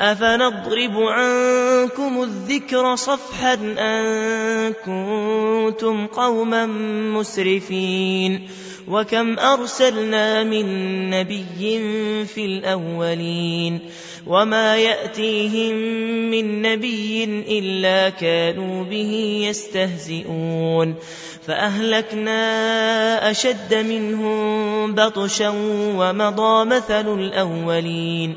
أفنضرب عنكم الذكر صفحا أن كنتم قوما مسرفين وكم أرسلنا من نبي في الأولين وما يأتيهم من نبي إلا كانوا به يستهزئون فأهلكنا أشد منهم بطشا ومضى مثل الأولين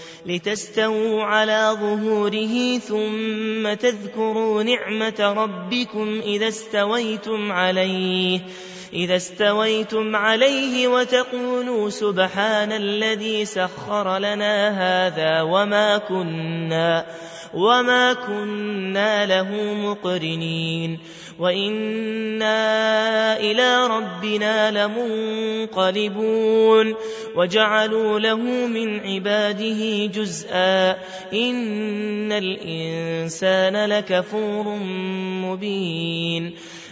لتستووا على ظهوره ثم تذكروا نعمة ربكم إذا استويتم عليه إذا استويتم عليه وتقولوا سبحان الذي سخر لنا هذا وما كنا وما كنا له مقرنين وإنا إلى ربنا لمنقلبون وجعلوا له من عباده جزءا إن الإنسان لكفور مبين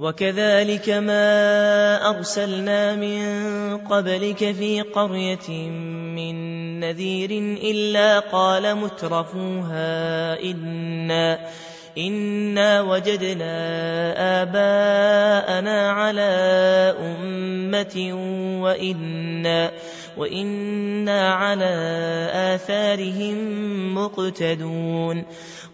وكذلك ما أرسلنا من قبلك في قرية من نذير إلا قال مترفوها إنا إنا وجدنا آباءنا على أمة وإنا وإنا على آثارهم مقتدون.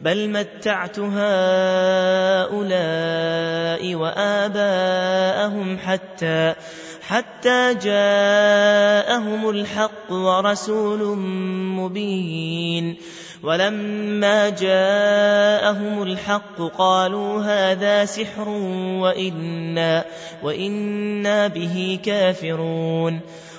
بل متعت هؤلاء وآباءهم حتى حتى جاءهم الحق ورسول مبين. ولما جاءهم الحق قالوا هذا سحر وإنا, وإنا به كافرون.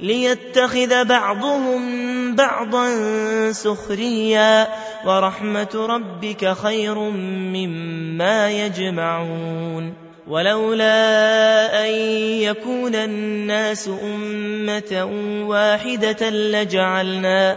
ليتخذ بعضهم بعضا سخريا ورحمة ربك خير مما يجمعون ولولا أن يكون الناس أمة واحدة لجعلنا,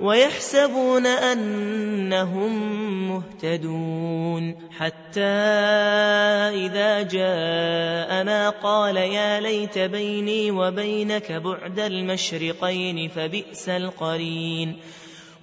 ويحسبون أنهم مهتدون حتى إذا جاءنا قال يا ليت بيني وبينك بعد المشرقين فبئس القرين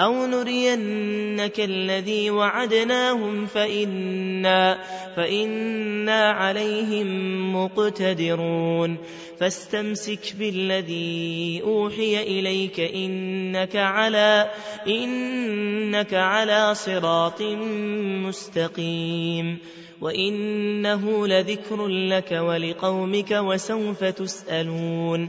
أو نرينك الذي وعدناهم فإنا, فإنا عليهم مقتدرون. فاستمسك بالذي أوحي إليك إنك على, إنك على صراط مستقيم. وإنه لذكر لك ولقومك وسوف تسألون.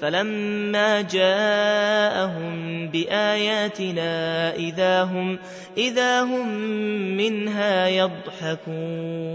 فلما جاءهم بآياتنا إذا هم, إذا هم منها يضحكون.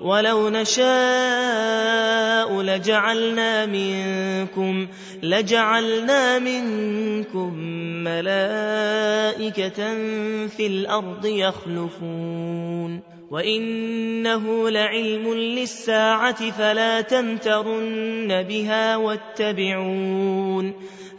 ولو نشاء لجعلنا منكم لجعلنا منكم ملائكة في الأرض يخلفون. وإنه لعلم للساعة فلا تمترن بها واتبعون.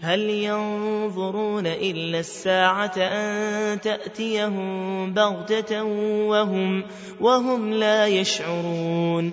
هل ينظرون إلا الساعة أن تأتيهم بغتة وهم, وهم لا يشعرون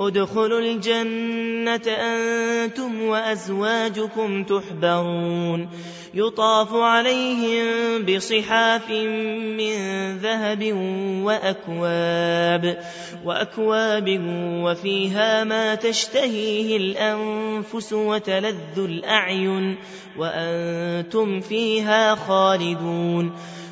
ادخلوا الجنة أنتم وأزواجكم تحبرون. يطاف عليهم بصحاف من ذهب وأكواب وأكواب وفيها ما تشتهيه الأنفس وتلذ الأعين وأنتم فيها خالدون.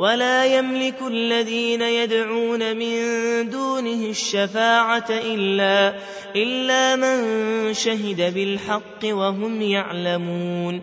ولا يملك الذين يدعون من دونه الشفاعة إلا, إلا من شهد بالحق وهم يعلمون